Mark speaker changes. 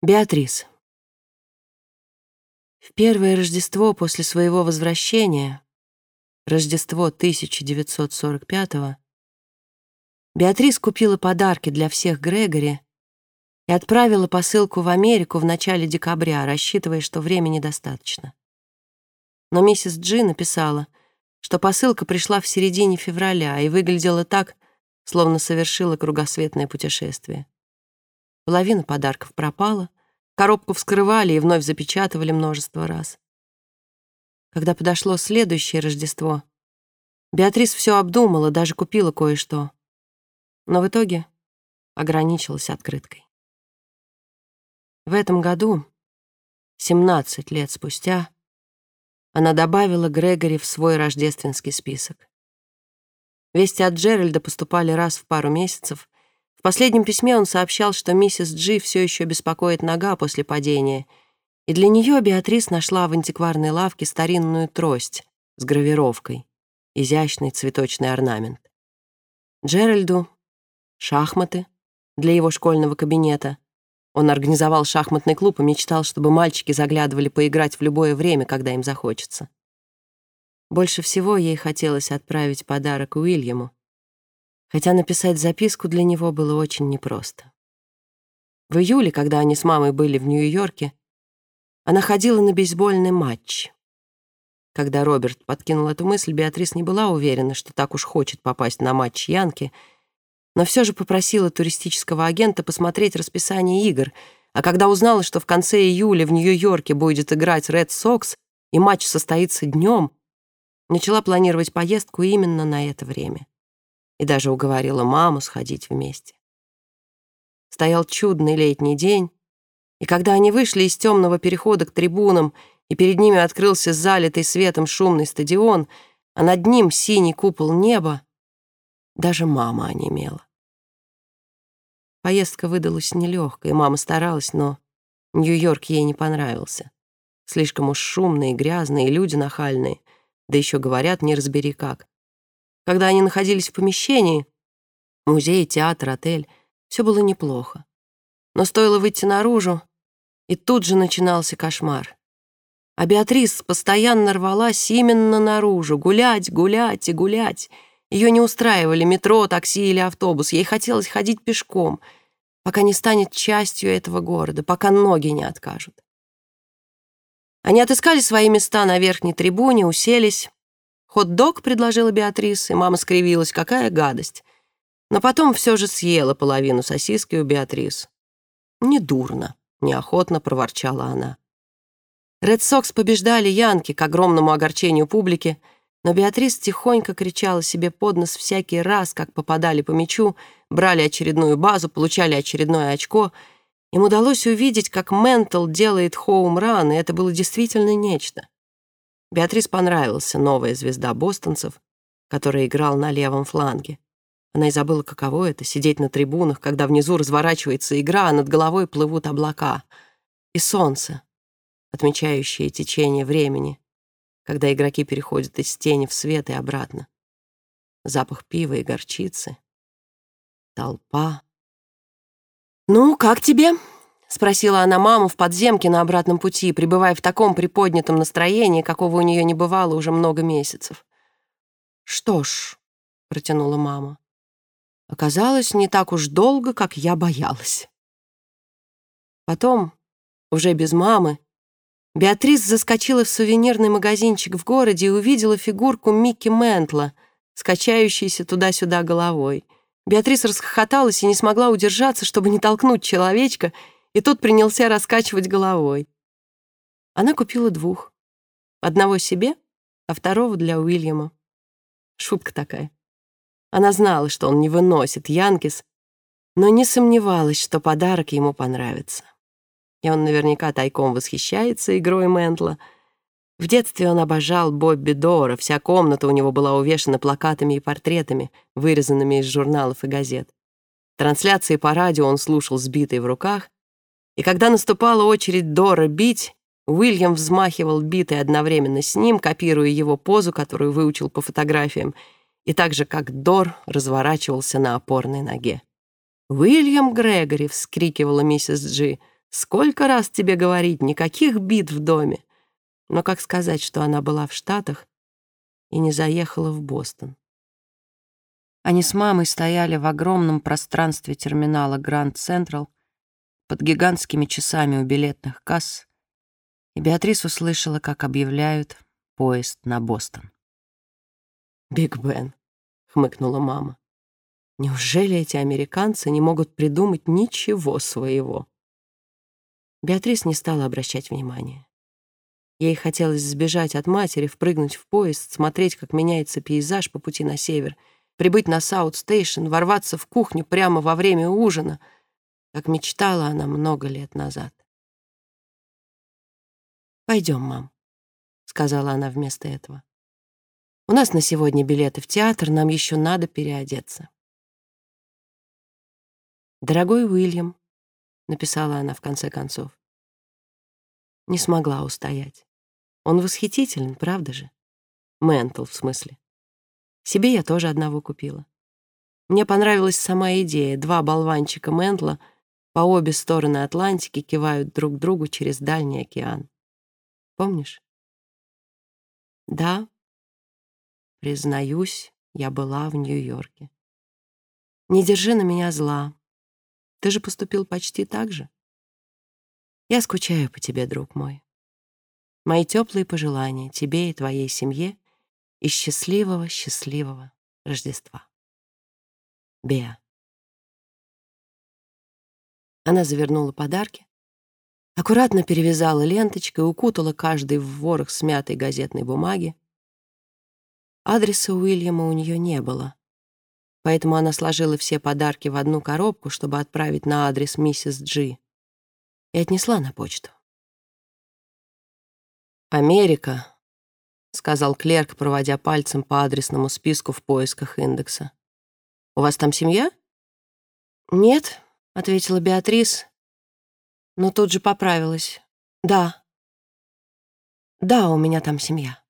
Speaker 1: Беатрис. В первое Рождество после своего возвращения, Рождество 1945-го, Беатрис купила подарки для всех Грегори и отправила посылку в Америку в начале декабря, рассчитывая, что времени достаточно. Но миссис Джи написала, что посылка пришла в середине февраля и выглядела так, словно совершила кругосветное путешествие. Половина подарков пропала, коробку вскрывали и вновь запечатывали множество раз. Когда подошло следующее Рождество, Беатрис все обдумала, даже купила кое-что. Но в итоге ограничилась открыткой. В этом году, 17 лет спустя, она добавила Грегори в свой рождественский список. Вести от Джеральда поступали раз в пару месяцев, в последнем письме он сообщал, что миссис Джи все еще беспокоит нога после падения, и для нее Беатрис нашла в антикварной лавке старинную трость с гравировкой, изящный цветочный орнамент. Джеральду — шахматы для его школьного кабинета. Он организовал шахматный клуб и мечтал, чтобы мальчики заглядывали поиграть в любое время, когда им захочется. Больше всего ей хотелось отправить подарок Уильяму, хотя написать записку для него было очень непросто. В июле, когда они с мамой были в Нью-Йорке, она ходила на бейсбольный матч. Когда Роберт подкинул эту мысль, Беатрис не была уверена, что так уж хочет попасть на матч Янки, но все же попросила туристического агента посмотреть расписание игр, а когда узнала, что в конце июля в Нью-Йорке будет играть Ред Сокс, и матч состоится днем, начала планировать поездку именно на это время и даже уговорила маму сходить вместе. Стоял чудный летний день, и когда они вышли из темного перехода к трибунам, и перед ними открылся залитый светом шумный стадион, а над ним синий купол неба, даже мама онемела. Поездка выдалась нелегкой, мама старалась, но Нью-Йорк ей не понравился. Слишком уж шумные, грязные, люди нахальные, да еще говорят не разбери как. Когда они находились в помещении, музей, театр, отель, все было неплохо. Но стоило выйти наружу, и тут же начинался кошмар. А Беатрис постоянно рвалась именно наружу, гулять, гулять и гулять. Ее не устраивали метро, такси или автобус, ей хотелось ходить пешком, пока не станет частью этого города, пока ноги не откажут. Они отыскали свои места на верхней трибуне, уселись, «Хот-дог», — предложила Беатрис, и мама скривилась. «Какая гадость!» Но потом все же съела половину сосиски у Беатрис. «Недурно», — неохотно проворчала она. Ред Сокс побеждали Янки к огромному огорчению публики, но Беатрис тихонько кричала себе под нос всякий раз, как попадали по мячу, брали очередную базу, получали очередное очко. Им удалось увидеть, как Ментал делает хоум-ран, и это было действительно нечто. Беатрис понравился новая звезда бостонцев, которая играл на левом фланге. Она и забыла, каково это — сидеть на трибунах, когда внизу разворачивается игра, а над головой плывут облака. И солнце, отмечающее течение времени, когда игроки переходят из тени в свет и обратно. Запах пива и горчицы. Толпа. «Ну, как тебе?» — спросила она маму в подземке на обратном пути, пребывая в таком приподнятом настроении, какого у нее не бывало уже много месяцев. «Что ж», — протянула мама, — «оказалось не так уж долго, как я боялась». Потом, уже без мамы, Беатрис заскочила в сувенирный магазинчик в городе и увидела фигурку Микки Ментла, скачающейся туда-сюда головой. Беатрис расхохоталась и не смогла удержаться, чтобы не толкнуть человечка — и тот принялся раскачивать головой. Она купила двух. Одного себе, а второго для Уильяма. Шутка такая. Она знала, что он не выносит Янкис, но не сомневалась, что подарок ему понравится. И он наверняка тайком восхищается игрой Ментла. В детстве он обожал Бобби Дора, вся комната у него была увешана плакатами и портретами, вырезанными из журналов и газет. Трансляции по радио он слушал сбитый в руках, и когда наступала очередь Дора бить, Уильям взмахивал битой одновременно с ним, копируя его позу, которую выучил по фотографиям, и так же, как Дор разворачивался на опорной ноге. «Уильям Грегори!» — вскрикивала миссис Джи. Сколько раз тебе говорить, никаких бит в доме. Но как сказать, что она была в Штатах и не заехала в Бостон? Они с мамой стояли в огромном пространстве терминала Гранд Централ под гигантскими часами у билетных касс, и Беатрис услышала, как объявляют поезд на Бостон. «Биг Бен», — хмыкнула мама. «Неужели эти американцы не могут придумать ничего своего?» Беатрис не стала обращать внимания. Ей хотелось сбежать от матери, впрыгнуть в поезд, смотреть, как меняется пейзаж по пути на север — прибыть на Саут-стейшн, ворваться в кухню прямо во время ужина, как мечтала она много лет назад. «Пойдем, мам», — сказала она вместо этого. «У нас на сегодня билеты в театр, нам еще надо переодеться». «Дорогой Уильям», — написала она в конце концов, не смогла устоять. Он восхитителен, правда же? Ментл, в смысле. Себе я тоже одного купила. Мне понравилась сама идея. Два болванчика Ментла по обе стороны Атлантики кивают друг другу через дальний океан. Помнишь? Да, признаюсь, я была в Нью-Йорке. Не держи на меня зла. Ты же поступил почти так же. Я скучаю по тебе, друг мой. Мои теплые пожелания тебе и твоей семье и счастливого, счастливого Рождества. Беа. Она завернула подарки, аккуратно перевязала ленточкой, укутала каждый в ворох смятой газетной бумаги. Адреса Уильяма у нее не было, поэтому она сложила все подарки в одну коробку, чтобы отправить на адрес миссис Джи, и отнесла на почту. Америка — сказал клерк, проводя пальцем по адресному списку в поисках индекса. «У вас там семья?» «Нет», — ответила Беатрис, но тут же поправилась. «Да. Да, у меня там семья».